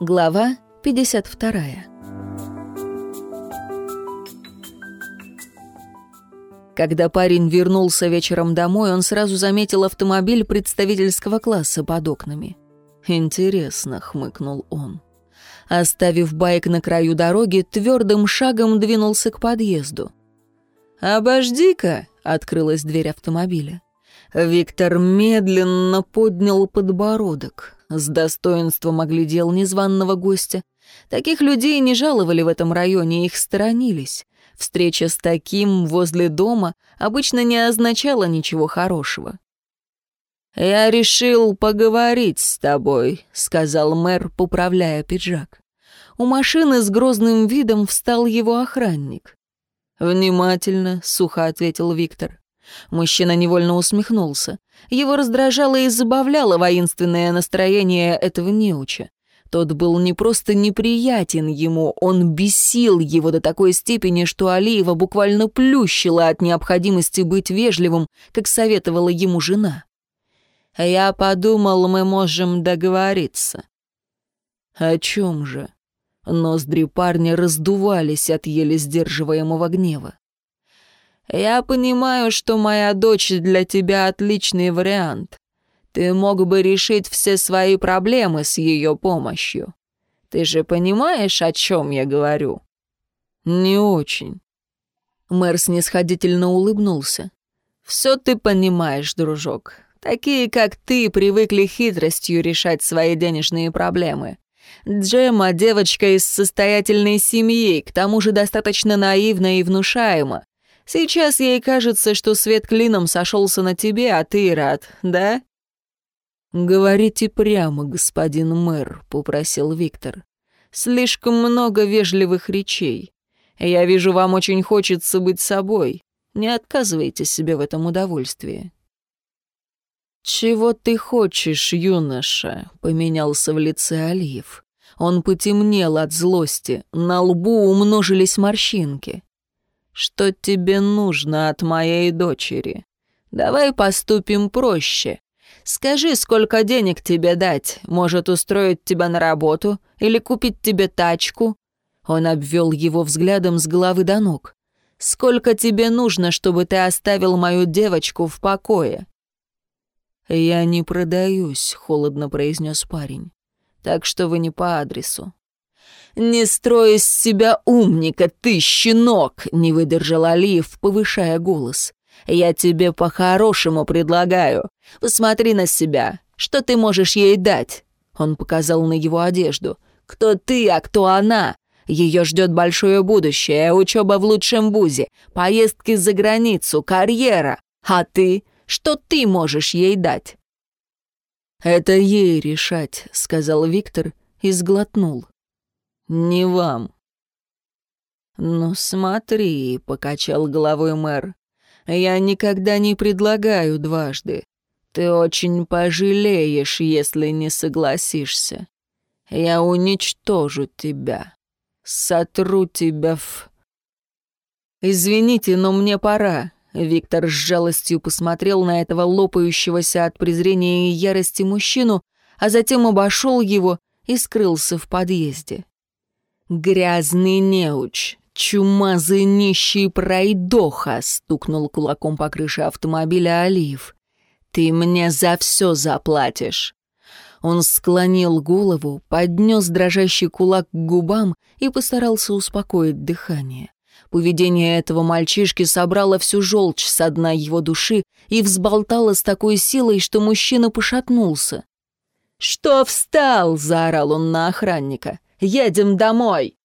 Глава 52 Когда парень вернулся вечером домой, он сразу заметил автомобиль представительского класса под окнами. «Интересно», — хмыкнул он. Оставив байк на краю дороги, твердым шагом двинулся к подъезду. «Обожди-ка», — открылась дверь автомобиля. Виктор медленно поднял подбородок, с достоинством оглядел незваного гостя. Таких людей не жаловали в этом районе, их сторонились. Встреча с таким возле дома обычно не означала ничего хорошего. «Я решил поговорить с тобой», — сказал мэр, поправляя пиджак. У машины с грозным видом встал его охранник. «Внимательно», — сухо ответил Виктор. Мужчина невольно усмехнулся. Его раздражало и забавляло воинственное настроение этого неуча. Тот был не просто неприятен ему, он бесил его до такой степени, что Алиева буквально плющила от необходимости быть вежливым, как советовала ему жена. «Я подумал, мы можем договориться». «О чем же?» Ноздри парня раздувались от еле сдерживаемого гнева. «Я понимаю, что моя дочь для тебя отличный вариант. Ты мог бы решить все свои проблемы с ее помощью. Ты же понимаешь, о чем я говорю?» «Не очень». Мэр снисходительно улыбнулся. «Все ты понимаешь, дружок. Такие, как ты, привыкли хитростью решать свои денежные проблемы. Джема — девочка из состоятельной семьи, к тому же достаточно наивна и внушаема. Сейчас ей кажется, что свет клином сошелся на тебе, а ты рад, да?» «Говорите прямо, господин мэр», — попросил Виктор. «Слишком много вежливых речей. Я вижу, вам очень хочется быть собой. Не отказывайте себе в этом удовольствии». «Чего ты хочешь, юноша?» — поменялся в лице Алиев. Он потемнел от злости, на лбу умножились морщинки. «Что тебе нужно от моей дочери? Давай поступим проще. Скажи, сколько денег тебе дать? Может, устроить тебя на работу или купить тебе тачку?» Он обвел его взглядом с головы до ног. «Сколько тебе нужно, чтобы ты оставил мою девочку в покое?» «Я не продаюсь», — холодно произнес парень. «Так что вы не по адресу». «Не строй из себя умника, ты, щенок!» — не выдержал Алиев, повышая голос. «Я тебе по-хорошему предлагаю. Посмотри на себя. Что ты можешь ей дать?» Он показал на его одежду. «Кто ты, а кто она? Ее ждет большое будущее, учеба в лучшем вузе, поездки за границу, карьера. А ты? Что ты можешь ей дать?» «Это ей решать», — сказал Виктор и сглотнул. «Не вам». «Ну смотри», — покачал головой мэр, — «я никогда не предлагаю дважды. Ты очень пожалеешь, если не согласишься. Я уничтожу тебя, сотру тебя в...» «Извините, но мне пора», Виктор с жалостью посмотрел на этого лопающегося от презрения и ярости мужчину, а затем обошел его и скрылся в подъезде. «Грязный неуч, чумазый нищий пройдоха!» — стукнул кулаком по крыше автомобиля Алиев. «Ты мне за все заплатишь!» Он склонил голову, поднес дрожащий кулак к губам и постарался успокоить дыхание. Поведение этого мальчишки собрало всю желчь со дна его души и взболтало с такой силой, что мужчина пошатнулся. «Что встал?» — заорал он на охранника. «Едем домой!»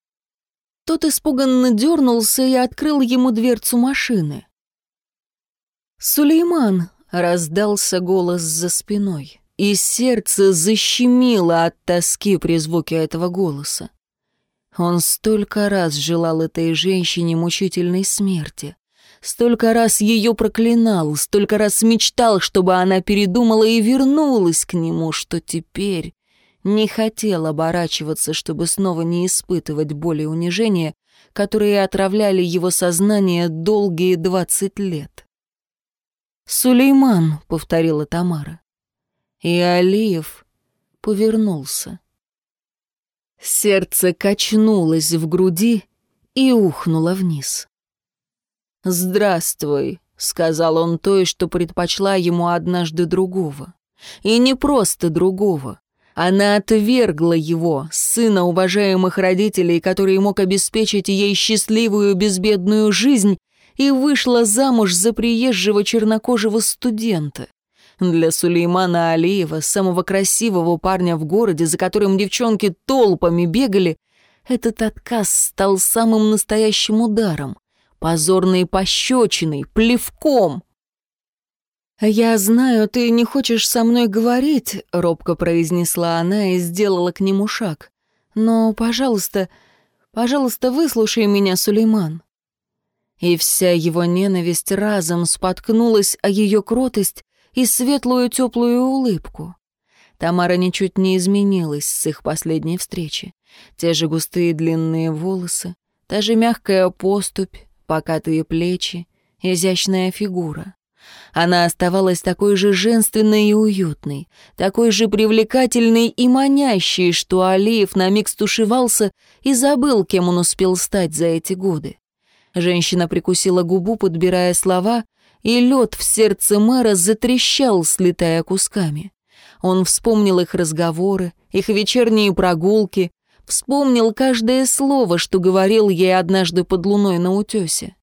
Тот испуганно дернулся и открыл ему дверцу машины. «Сулейман!» — раздался голос за спиной, и сердце защемило от тоски при звуке этого голоса. Он столько раз желал этой женщине мучительной смерти. Столько раз ее проклинал, столько раз мечтал, чтобы она передумала и вернулась к нему, что теперь не хотел оборачиваться, чтобы снова не испытывать боли и унижения, которые отравляли его сознание долгие двадцать лет. «Сулейман», — повторила Тамара. И Алиев повернулся. Сердце качнулось в груди и ухнуло вниз. «Здравствуй», — сказал он той, что предпочла ему однажды другого. И не просто другого. Она отвергла его, сына уважаемых родителей, который мог обеспечить ей счастливую безбедную жизнь, и вышла замуж за приезжего чернокожего студента. Для Сулеймана Алиева, самого красивого парня в городе, за которым девчонки толпами бегали, этот отказ стал самым настоящим ударом, позорной пощечиной, плевком. «Я знаю, ты не хочешь со мной говорить», — робко произнесла она и сделала к нему шаг. «Но, пожалуйста, пожалуйста, выслушай меня, Сулейман». И вся его ненависть разом споткнулась о ее кротость и светлую теплую улыбку. Тамара ничуть не изменилась с их последней встречи. Те же густые длинные волосы, та же мягкая поступь, покатые плечи, изящная фигура. Она оставалась такой же женственной и уютной, такой же привлекательной и манящей, что Алиев на миг стушевался и забыл, кем он успел стать за эти годы. Женщина прикусила губу, подбирая слова, и лед в сердце мэра затрещал, слетая кусками. Он вспомнил их разговоры, их вечерние прогулки, вспомнил каждое слово, что говорил ей однажды под луной на утесе.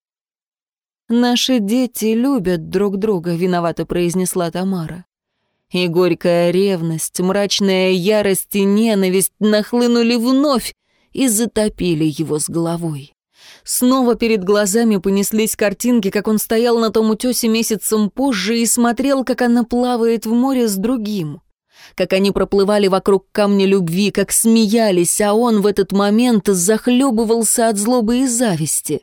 «Наши дети любят друг друга», — виновато произнесла Тамара. И горькая ревность, мрачная ярость и ненависть нахлынули вновь и затопили его с головой. Снова перед глазами понеслись картинки, как он стоял на том утесе месяцем позже и смотрел, как она плавает в море с другим. Как они проплывали вокруг камня любви, как смеялись, а он в этот момент захлебывался от злобы и зависти.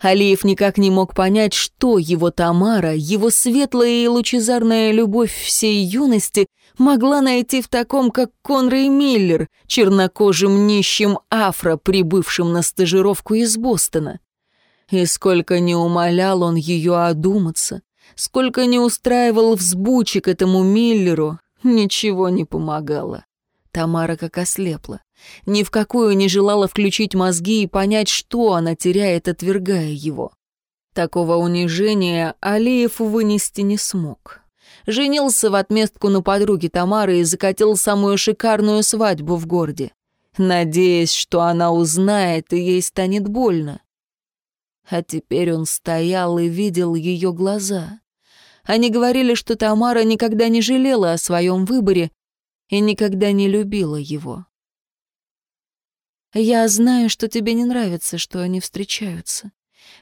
Алиев никак не мог понять, что его Тамара, его светлая и лучезарная любовь всей юности могла найти в таком, как Конрей Миллер, чернокожим нищим афро, прибывшим на стажировку из Бостона. И сколько не умолял он ее одуматься, сколько не устраивал взбучек этому Миллеру, ничего не помогало. Тамара как ослепла. Ни в какую не желала включить мозги и понять, что она теряет, отвергая его. Такого унижения Алиев вынести не смог. Женился в отместку на подруге Тамары и закатил самую шикарную свадьбу в городе, надеясь, что она узнает и ей станет больно. А теперь он стоял и видел ее глаза. Они говорили, что Тамара никогда не жалела о своем выборе и никогда не любила его. Я знаю, что тебе не нравится, что они встречаются.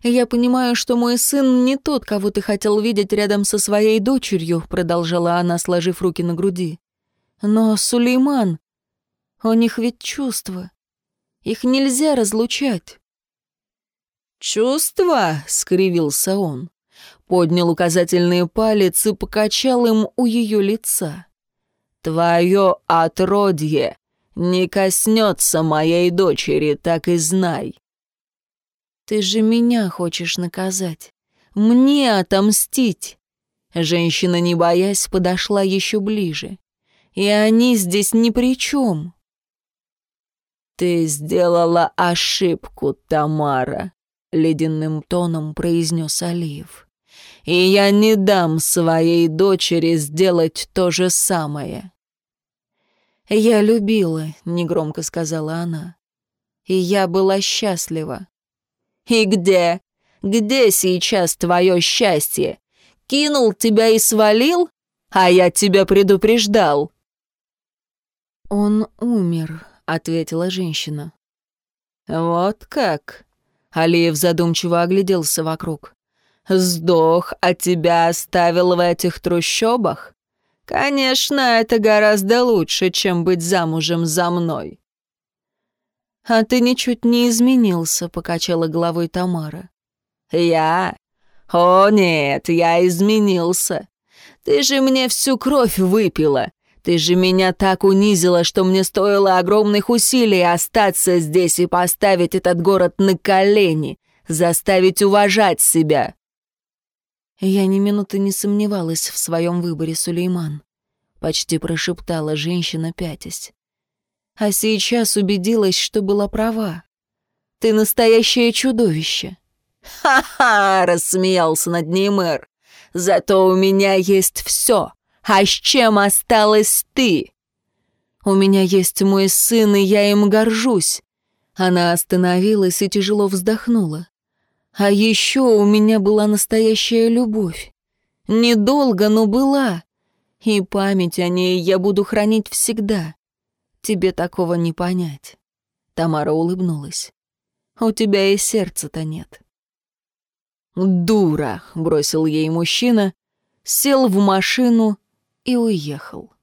Я понимаю, что мой сын не тот, кого ты хотел видеть рядом со своей дочерью, продолжала она, сложив руки на груди. Но Сулейман, у них ведь чувства. Их нельзя разлучать. «Чувства?» — скривился он. Поднял указательный палец и покачал им у ее лица. «Твое отродье не коснется моей дочери, так и знай. Ты же меня хочешь наказать, мне отомстить. Женщина, не боясь, подошла еще ближе. И они здесь ни при чем. «Ты сделала ошибку, Тамара», — ледяным тоном произнес Алиев. «И я не дам своей дочери сделать то же самое». «Я любила», — негромко сказала она. «И я была счастлива». «И где? Где сейчас твое счастье? Кинул тебя и свалил? А я тебя предупреждал». «Он умер», — ответила женщина. «Вот как?» — Алиев задумчиво огляделся вокруг. «Сдох, а тебя оставил в этих трущобах? Конечно, это гораздо лучше, чем быть замужем за мной. А ты ничуть не изменился, покачала головой Тамара. Я? О нет, я изменился. Ты же мне всю кровь выпила. Ты же меня так унизила, что мне стоило огромных усилий остаться здесь и поставить этот город на колени, заставить уважать себя. Я ни минуты не сомневалась в своем выборе, Сулейман. — почти прошептала женщина, пятясь. «А сейчас убедилась, что была права. Ты настоящее чудовище». «Ха-ха!» — рассмеялся над ней мэр. «Зато у меня есть все. А с чем осталась ты?» «У меня есть мой сын, и я им горжусь». Она остановилась и тяжело вздохнула. «А еще у меня была настоящая любовь. Недолго, но была. И память о ней я буду хранить всегда. Тебе такого не понять». Тамара улыбнулась. «У тебя и сердца-то нет». «Дура!» — бросил ей мужчина, сел в машину и уехал.